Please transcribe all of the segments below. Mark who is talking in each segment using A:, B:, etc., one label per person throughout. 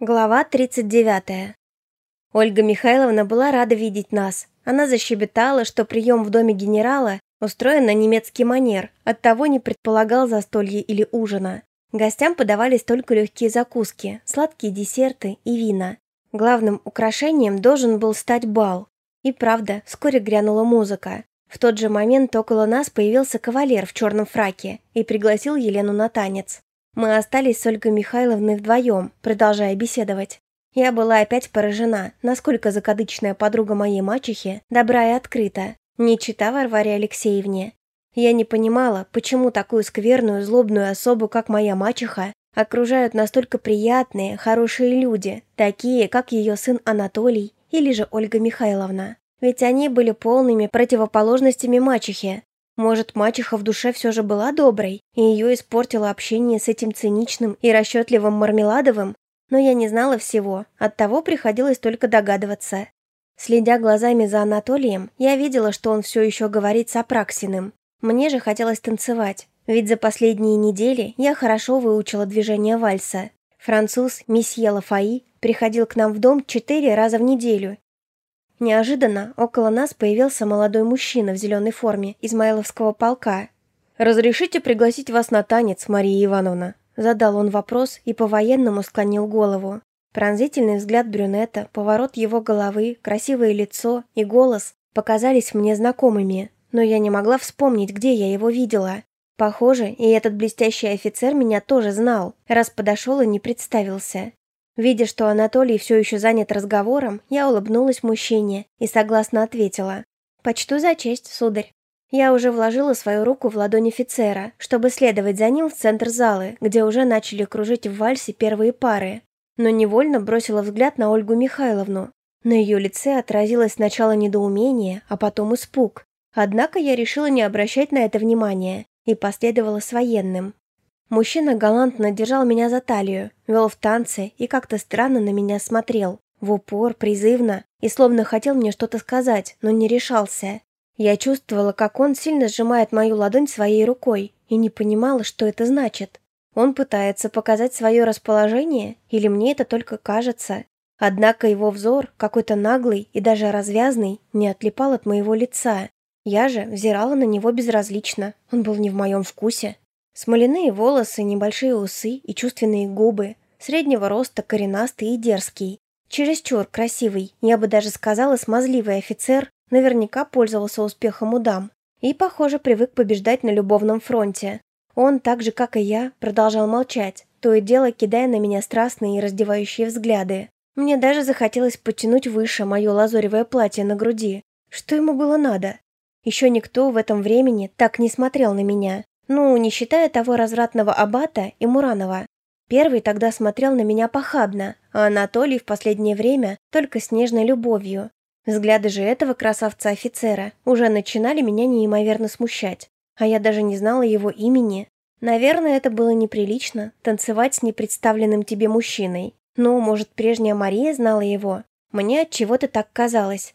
A: Глава 39. Ольга Михайловна была рада видеть нас. Она защебетала, что прием в доме генерала устроен на немецкий манер, оттого не предполагал застолье или ужина. Гостям подавались только легкие закуски, сладкие десерты и вина. Главным украшением должен был стать бал. И правда, вскоре грянула музыка. В тот же момент около нас появился кавалер в черном фраке и пригласил Елену на танец. Мы остались с Ольгой Михайловной вдвоем, продолжая беседовать. Я была опять поражена, насколько закадычная подруга моей мачехи добра и открыта, не чита Варваре Алексеевне. Я не понимала, почему такую скверную, злобную особу, как моя мачеха, окружают настолько приятные, хорошие люди, такие, как ее сын Анатолий или же Ольга Михайловна. Ведь они были полными противоположностями мачехи, может, мачеха в душе все же была доброй, и ее испортило общение с этим циничным и расчетливым Мармеладовым? Но я не знала всего, оттого приходилось только догадываться. Следя глазами за Анатолием, я видела, что он все еще говорит с Апраксиным. Мне же хотелось танцевать, ведь за последние недели я хорошо выучила движение вальса. Француз месье Лафаи приходил к нам в дом четыре раза в неделю Неожиданно около нас появился молодой мужчина в зеленой форме Измайловского полка. «Разрешите пригласить вас на танец, Мария Ивановна?» Задал он вопрос и по-военному склонил голову. Пронзительный взгляд брюнета, поворот его головы, красивое лицо и голос показались мне знакомыми, но я не могла вспомнить, где я его видела. Похоже, и этот блестящий офицер меня тоже знал, раз подошел и не представился. Видя, что Анатолий все еще занят разговором, я улыбнулась мужчине и согласно ответила. «Почту за честь, сударь». Я уже вложила свою руку в ладонь офицера, чтобы следовать за ним в центр залы, где уже начали кружить в вальсе первые пары. Но невольно бросила взгляд на Ольгу Михайловну. На ее лице отразилось сначала недоумение, а потом испуг. Однако я решила не обращать на это внимания и последовала с военным. Мужчина галантно держал меня за талию, вел в танце и как-то странно на меня смотрел. В упор, призывно, и словно хотел мне что-то сказать, но не решался. Я чувствовала, как он сильно сжимает мою ладонь своей рукой, и не понимала, что это значит. Он пытается показать свое расположение, или мне это только кажется. Однако его взор, какой-то наглый и даже развязный, не отлипал от моего лица. Я же взирала на него безразлично, он был не в моем вкусе. Смоляные волосы, небольшие усы и чувственные губы, среднего роста, коренастый и дерзкий. Чересчур красивый, я бы даже сказала, смазливый офицер, наверняка пользовался успехом у дам. И, похоже, привык побеждать на любовном фронте. Он, так же, как и я, продолжал молчать, то и дело кидая на меня страстные и раздевающие взгляды. Мне даже захотелось потянуть выше мое лазоревое платье на груди. Что ему было надо? Еще никто в этом времени так не смотрел на меня. Ну, не считая того развратного аббата и Муранова. Первый тогда смотрел на меня похабно, а Анатолий в последнее время только с нежной любовью. Взгляды же этого красавца-офицера уже начинали меня неимоверно смущать, а я даже не знала его имени. Наверное, это было неприлично, танцевать с непредставленным тебе мужчиной. Но, может, прежняя Мария знала его? Мне от чего-то так казалось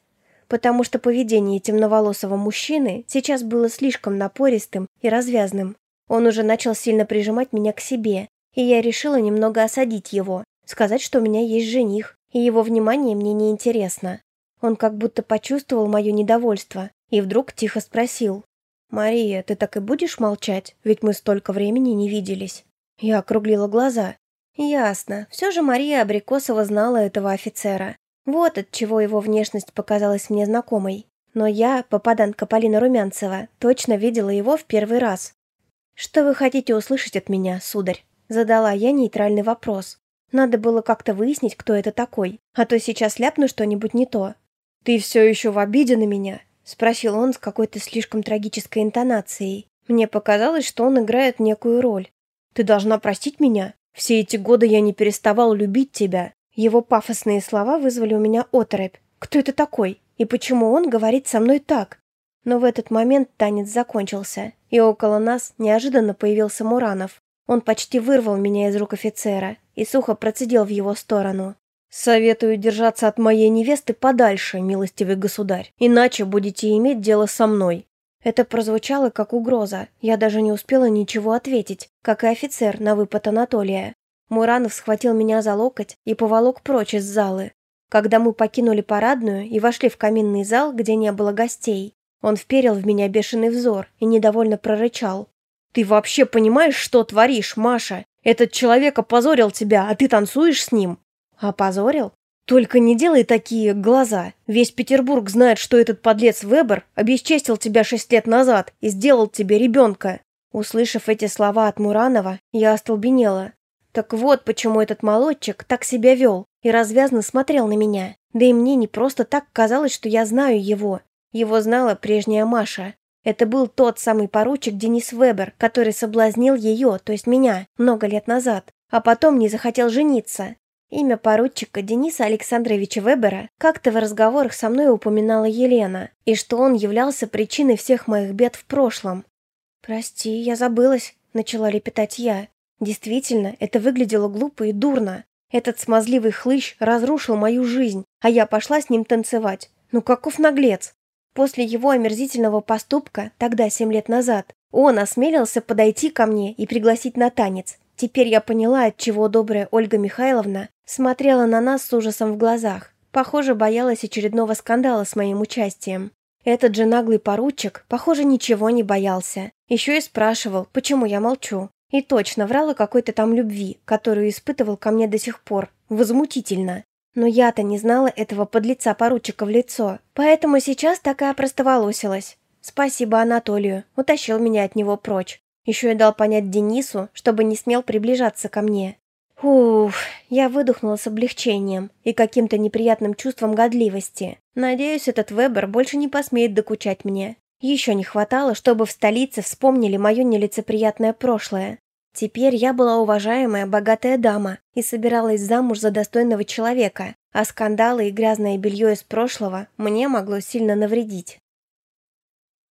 A: потому что поведение темноволосого мужчины сейчас было слишком напористым и развязным. Он уже начал сильно прижимать меня к себе, и я решила немного осадить его, сказать, что у меня есть жених, и его внимание мне не интересно. Он как будто почувствовал мое недовольство и вдруг тихо спросил. «Мария, ты так и будешь молчать? Ведь мы столько времени не виделись». Я округлила глаза. Ясно. Все же Мария Абрикосова знала этого офицера. Вот от чего его внешность показалась мне знакомой. Но я, попаданка Полина Румянцева, точно видела его в первый раз. «Что вы хотите услышать от меня, сударь?» Задала я нейтральный вопрос. Надо было как-то выяснить, кто это такой, а то сейчас ляпну что-нибудь не то. «Ты все еще в обиде на меня?» Спросил он с какой-то слишком трагической интонацией. Мне показалось, что он играет некую роль. «Ты должна простить меня. Все эти годы я не переставал любить тебя. Его пафосные слова вызвали у меня оторопь. Кто это такой? И почему он говорит со мной так? Но в этот момент танец закончился, и около нас неожиданно появился Муранов. Он почти вырвал меня из рук офицера и сухо процедил в его сторону. «Советую держаться от моей невесты подальше, милостивый государь, иначе будете иметь дело со мной». Это прозвучало как угроза. Я даже не успела ничего ответить, как и офицер на выпад Анатолия. Муранов схватил меня за локоть и поволок прочь из залы. Когда мы покинули парадную и вошли в каминный зал, где не было гостей, он вперил в меня бешеный взор и недовольно прорычал. «Ты вообще понимаешь, что творишь, Маша? Этот человек опозорил тебя, а ты танцуешь с ним?» «Опозорил? Только не делай такие глаза. Весь Петербург знает, что этот подлец Вебер обесчестил тебя шесть лет назад и сделал тебе ребенка. Услышав эти слова от Муранова, я остолбенела. Так вот, почему этот молодчик так себя вел и развязно смотрел на меня. Да и мне не просто так казалось, что я знаю его. Его знала прежняя Маша. Это был тот самый поручик Денис Вебер, который соблазнил ее, то есть меня, много лет назад, а потом не захотел жениться. Имя поручика Дениса Александровича Вебера как-то в разговорах со мной упоминала Елена, и что он являлся причиной всех моих бед в прошлом. «Прости, я забылась», — начала лепетать я. Действительно, это выглядело глупо и дурно. Этот смазливый хлыщ разрушил мою жизнь, а я пошла с ним танцевать. Ну каков наглец! После его омерзительного поступка, тогда, семь лет назад, он осмелился подойти ко мне и пригласить на танец. Теперь я поняла, отчего добрая Ольга Михайловна смотрела на нас с ужасом в глазах. Похоже, боялась очередного скандала с моим участием. Этот же наглый поручик, похоже, ничего не боялся. Еще и спрашивал, почему я молчу. И точно врал о какой-то там любви, которую испытывал ко мне до сих пор. Возмутительно. Но я-то не знала этого подлеца поручика в лицо, поэтому сейчас так и опростоволосилась. Спасибо Анатолию, утащил меня от него прочь. Еще и дал понять Денису, чтобы не смел приближаться ко мне. Уф, я выдохнула с облегчением и каким-то неприятным чувством годливости. Надеюсь, этот Вебер больше не посмеет докучать мне. Еще не хватало, чтобы в столице вспомнили мое нелицеприятное прошлое. Теперь я была уважаемая, богатая дама и собиралась замуж за достойного человека, а скандалы и грязное белье из прошлого мне могло сильно навредить.